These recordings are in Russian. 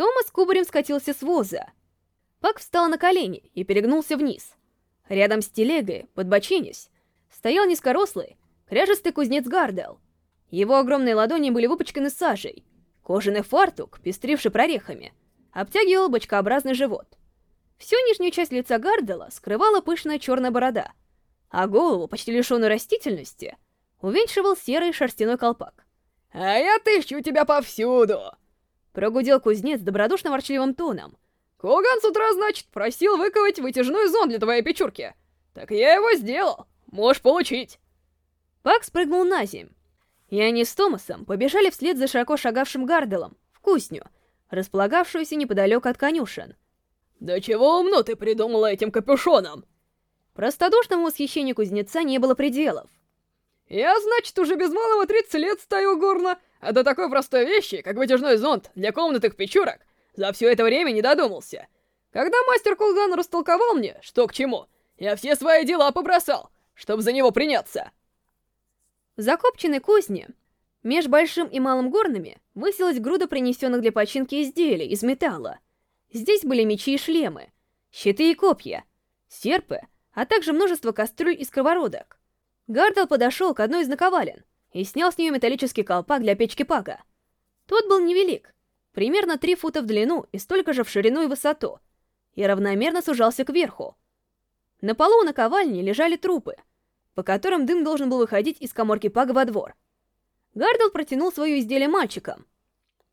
Томас кубарем скатился с воза. Пак встал на колени и перегнулся вниз. Рядом с телегой, подбоченясь, стоял низкорослый, кряжестый кузнец Гардел. Его огромные ладони были выпачканы сажей. Кожаный фартук, пестривший прорехами, обтягивал бочкообразный живот. Всю нижнюю часть лица Гардела скрывала пышная черная борода, а голову, почти лишенную растительности, увенчивал серый шерстяной колпак. «А я тыщу тебя повсюду!» Прогудел кузнец добродушно-ворчливым тоном. «Коган с утра, значит, просил выковать вытяжной зон для твоей печурки. Так я его сделал. Можешь получить!» Пак спрыгнул на земь, и они с Томасом побежали вслед за широко шагавшим Гарделом в кузню, располагавшуюся неподалеку от конюшен. «Да чего умно ты придумала этим капюшоном?» Простодушному восхищению кузнеца не было пределов. «Я, значит, уже без малого 30 лет стою горно, до такой простой вещи, как вытяжной зонт для комнатных печурок, за все это время не додумался. Когда мастер Кулган растолковал мне, что к чему, я все свои дела побросал, чтобы за него приняться». В закопченной кузне, меж большим и малым горными, высилась груда принесенных для починки изделий из металла. Здесь были мечи и шлемы, щиты и копья, серпы, а также множество кастрюль и сковородок. Гардал подошел к одной из наковален и снял с нее металлический колпак для печки пага. Тот был невелик, примерно 3 фута в длину и столько же в ширину и высоту, и равномерно сужался кверху. На полу у наковальни лежали трупы, по которым дым должен был выходить из коморки пага во двор. Гардал протянул свое изделие мальчикам.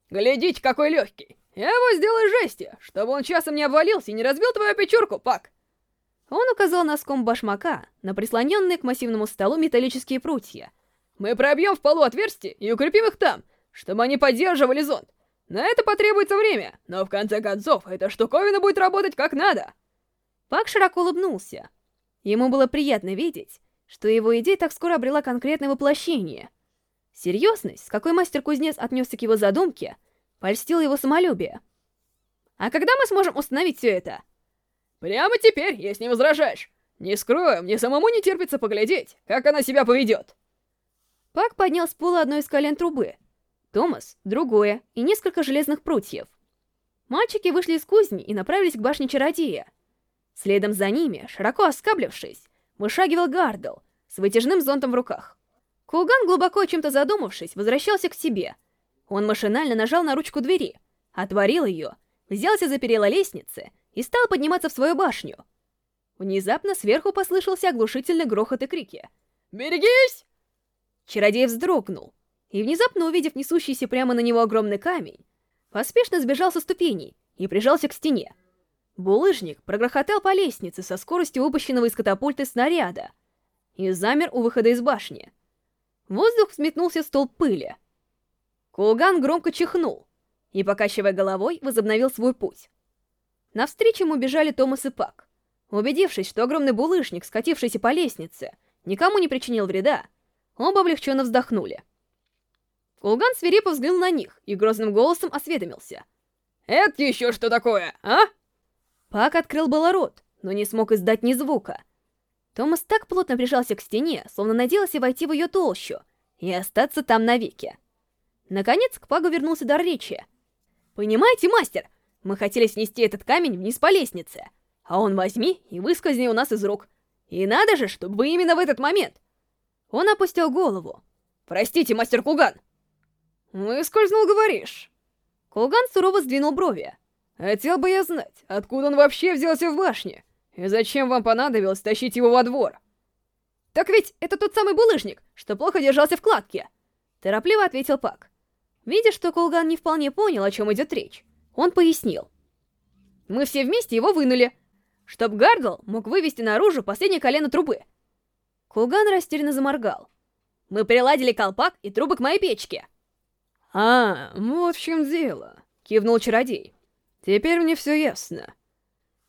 «Глядите, какой легкий! Я его сделал из жести, чтобы он часом не обвалился и не разбил твою печурку, Пак!» Он указал носком башмака на прислоненные к массивному столу металлические прутья. «Мы пробьем в полу отверстия и укрепим их там, чтобы они поддерживали зонд. На это потребуется время, но в конце концов эта штуковина будет работать как надо!» Пак широко улыбнулся. Ему было приятно видеть, что его идея так скоро обрела конкретное воплощение. Серьезность, с какой мастер-кузнец отнесся к его задумке, польстила его самолюбие. «А когда мы сможем установить все это?» Прямо теперь, если не возражаешь. Не скрою, мне самому не терпится поглядеть, как она себя поведет. Пак поднял с пола одну из колен трубы. Томас — другое, и несколько железных прутьев. Мальчики вышли из кузни и направились к башне чародея. Следом за ними, широко оскаблившись, вышагивал Гардл с вытяжным зонтом в руках. Кулган, глубоко чем-то задумавшись, возвращался к себе. Он машинально нажал на ручку двери, отворил ее, взялся за перила лестницы и стал подниматься в свою башню. Внезапно сверху послышался оглушительный грохот и крики. «Берегись!» Чародей вздрогнул, и, внезапно увидев несущийся прямо на него огромный камень, поспешно сбежал со ступеней и прижался к стене. Булыжник прогрохотал по лестнице со скоростью выпущенного из катапульты снаряда и замер у выхода из башни. Воздух взметнулся столб пыли. Кулган громко чихнул и, покачивая головой, возобновил свой путь. Навстречу ему бежали Томас и Пак. Убедившись, что огромный булыжник, скатившийся по лестнице, никому не причинил вреда, оба облегченно вздохнули. Кулган свирепо взглянул на них и грозным голосом осведомился. «Это еще что такое, а?» Пак открыл было рот, но не смог издать ни звука. Томас так плотно прижался к стене, словно надеялся войти в ее толщу и остаться там навеки. Наконец к Пагу вернулся дар речи. «Понимаете, мастер, мы хотели снести этот камень вниз по лестнице, а он возьми и выскользни у нас из рук. И надо же, чтобы именно в этот момент. Он опустил голову. «Простите, мастер Кулган!» «Выскользнул, говоришь?» Кулган сурово сдвинул брови. «Хотел бы я знать, откуда он вообще взялся в башне, и зачем вам понадобилось тащить его во двор?» «Так ведь это тот самый булыжник, что плохо держался в кладке!» Торопливо ответил Пак. Видя, что Кулган не вполне понял, о чем идет речь, он пояснил. Мы все вместе его вынули, чтоб Гардл мог вывести наружу последнее колено трубы. Кулган растерянно заморгал. Мы приладили колпак и трубы к моей печке. «А, вот в чем дело», — кивнул чародей. «Теперь мне все ясно».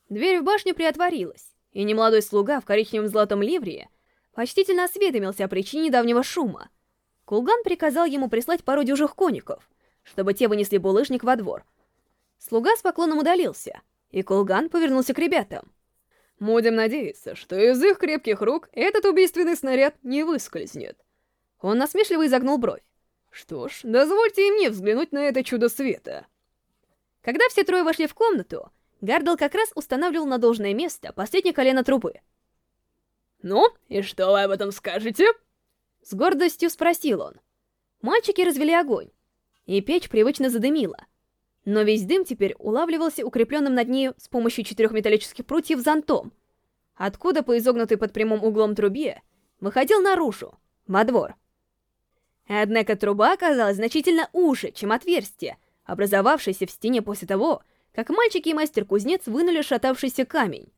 Дверь в башню приотворилась, и немолодой слуга в коричневом золотом ливрее почтительно осведомился о причине давнего шума. Кулган приказал ему прислать пару дюжих коников, чтобы те вынесли булыжник во двор — Слуга с поклоном удалился, и Кулган повернулся к ребятам. «Будем надеяться, что из их крепких рук этот убийственный снаряд не выскользнет». Он насмешливо изогнул бровь. «Что ж, дозвольте и мне взглянуть на это чудо света». Когда все трое вошли в комнату, Гардл как раз устанавливал на должное место последнее колено трубы. «Ну, и что вы об этом скажете?» С гордостью спросил он. Мальчики развели огонь, и печь привычно задымила. Но весь дым теперь улавливался укрепленным над нею с помощью четырех металлических прутьев зонтом, откуда по изогнутой под прямым углом трубе выходил наружу, во двор. Однако труба оказалась значительно уже, чем отверстие, образовавшееся в стене после того, как мальчики и мастер-кузнец вынули шатавшийся камень.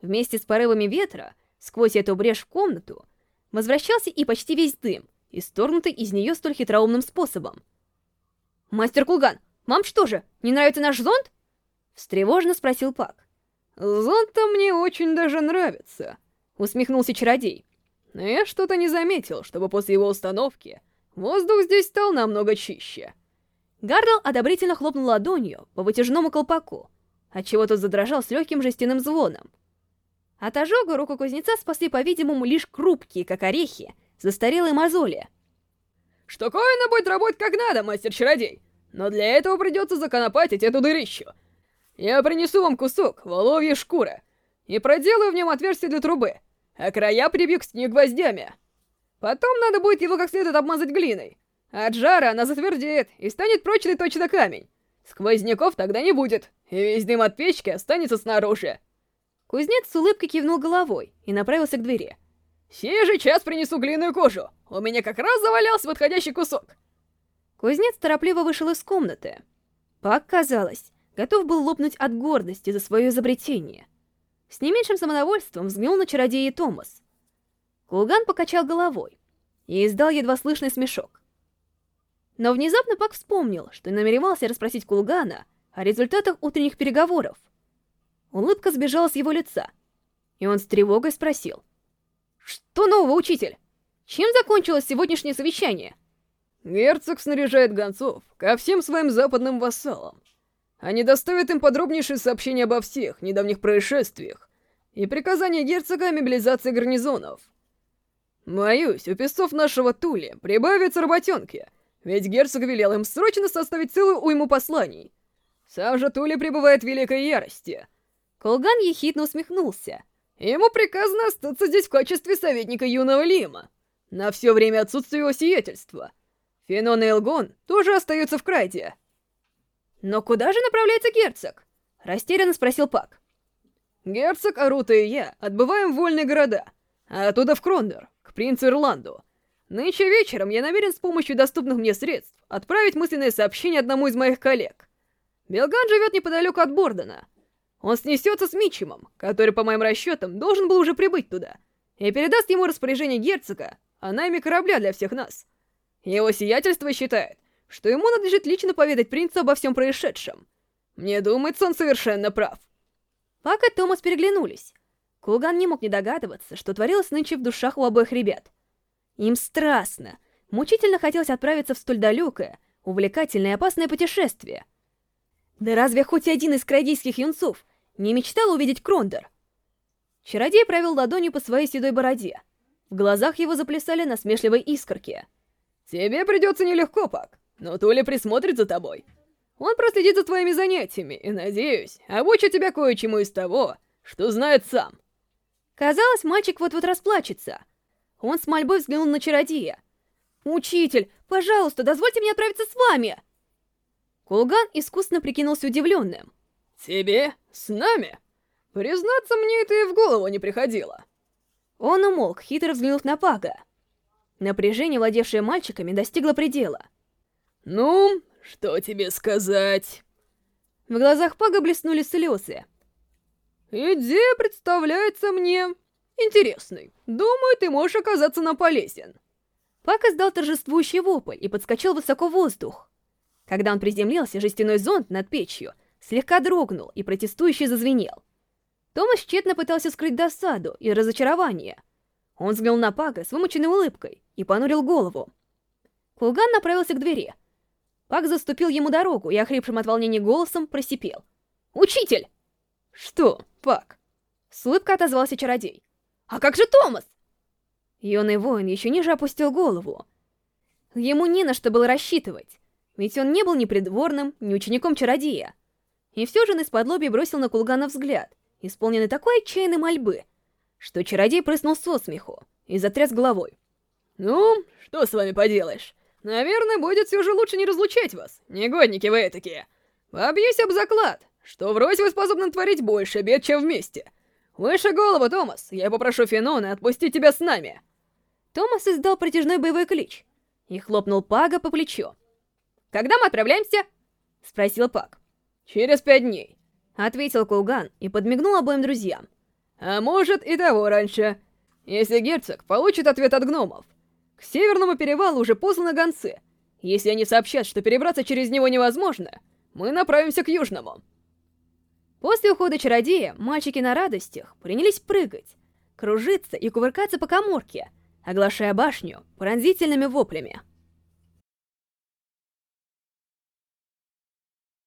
Вместе с порывами ветра, сквозь эту брешь в комнату, возвращался и почти весь дым, исторгнутый из нее столь хитроумным способом. «Мастер Кулган, вам что же, не нравится наш зонт?» Встревоженно спросил Пак. «Зонт-то мне очень даже нравится», — усмехнулся чародей. «Но я что-то не заметил, чтобы после его установки воздух здесь стал намного чище». Гарл одобрительно хлопнул ладонью по вытяжному колпаку, отчего тот задрожал с легким жестяным звоном. От ожога руку кузнеца спасли, по-видимому, лишь крупкие, как орехи, застарелые мозоли. «Штуковина будет работать как надо, мастер-чародей, но для этого придется законопатить эту дырищу. Я принесу вам кусок воловьей шкуры и проделаю в нем отверстие для трубы, а края прибью к стене гвоздями. Потом надо будет его как следует обмазать глиной. От жара она затвердеет и станет прочной точно камень. Сквозняков тогда не будет, и весь дым от печки останется снаружи. Кузнец с улыбкой кивнул головой и направился к двери. «Сей же час принесу глиняную кожу. У меня как раз завалялся подходящий кусок». Кузнец торопливо вышел из комнаты. Пак, казалось, готов был лопнуть от гордости за свое изобретение. С не меньшим самодовольством взглянул на чародея Томас. Кулган покачал головой и издал едва слышный смешок. Но внезапно Пак вспомнил, что намеревался расспросить Кулгана о результатах утренних переговоров. Улыбка сбежала с его лица, и он с тревогой спросил. «Что нового, учитель? Чем закончилось сегодняшнее совещание?» «Герцог снаряжает гонцов ко всем своим западным вассалам. Они доставят им подробнейшие сообщения обо всех недавних происшествиях и приказания герцога о мобилизации гарнизонов. Боюсь, у песцов нашего Тули прибавится работенки, ведь герцог велел им срочно составить целую уйму посланий. Сам же Тули пребывает в великой ярости». Колган ехидно усмехнулся. Ему приказано остаться здесь в качестве советника юного Лима. На все время отсутствия его сиятельства. Фенон и Элгон тоже остаются в Крайте. «Но куда же направляется герцог?» — растерянно спросил Пак. «Герцог, Арута и я отбываем в вольные города, а оттуда в Крондор, к принцу Ирланду. Нынче вечером я намерен с помощью доступных мне средств отправить мысленное сообщение одному из моих коллег. Белган живет неподалеку от Бордена, он снесется с Митчемом, который, по моим расчетам, должен был уже прибыть туда, и передаст ему распоряжение герцога о найме корабля для всех нас. Его сиятельство считает, что ему надлежит лично поведать принцу обо всем происшедшем. Мне думается, он совершенно прав. Пак и Томас переглянулись. Кулган не мог не догадываться, что творилось нынче в душах у обоих ребят. Им страстно, мучительно хотелось отправиться в столь далекое, увлекательное и опасное путешествие. Да разве хоть один из крайдийских юнцов не мечтал увидеть Крондор. Чародей провел ладонью по своей седой бороде. В глазах его заплясали насмешливые искорки. «Тебе придется нелегко, Пак, но Туля присмотрит за тобой. Он проследит за твоими занятиями и, надеюсь, обучит тебя кое-чему из того, что знает сам». Казалось, мальчик вот-вот расплачется. Он с мольбой взглянул на чародея. «Учитель, пожалуйста, дозвольте мне отправиться с вами!» Кулган искусно прикинулся удивленным. «Тебе? С нами? Признаться, мне это и в голову не приходило». Он умолк, хитро взглянув на Пага. Напряжение, владевшее мальчиками, достигло предела. «Ну, что тебе сказать?» В глазах Пага блеснули слезы. «Идея представляется мне интересной. Думаю, ты можешь оказаться нам полезен». Пак издал торжествующий вопль и подскочил высоко в воздух. Когда он приземлился, жестяной зонт над печью слегка дрогнул и протестующе зазвенел. Томас тщетно пытался скрыть досаду и разочарование. Он взглянул на Пага с вымученной улыбкой и понурил голову. Кулган направился к двери. Пак заступил ему дорогу и охрипшим от волнения голосом просипел. «Учитель!» «Что, Пак?» С улыбкой отозвался чародей. «А как же Томас?» Юный воин еще ниже опустил голову. Ему не на что было рассчитывать, ведь он не был ни придворным, ни учеником чародея. И все же он из-под бросил на Кулгана взгляд, исполненный такой отчаянной мольбы, что чародей прыснул со смеху и затряс головой. «Ну, что с вами поделаешь? Наверное, будет все же лучше не разлучать вас, негодники вы такие. Побьюсь об заклад, что врозь вы способны творить больше бед, чем вместе. Выше голову, Томас, я попрошу Фенона отпустить тебя с нами. Томас издал протяжной боевой клич и хлопнул Пага по плечу. «Когда мы отправляемся?» — спросил Паг. «Через пять дней», — ответил Кулган и подмигнул обоим друзьям. «А может, и того раньше, если герцог получит ответ от гномов. К северному перевалу уже посланы гонцы. Если они сообщат, что перебраться через него невозможно, мы направимся к южному». После ухода чародея мальчики на радостях принялись прыгать, кружиться и кувыркаться по коморке, оглашая башню пронзительными воплями.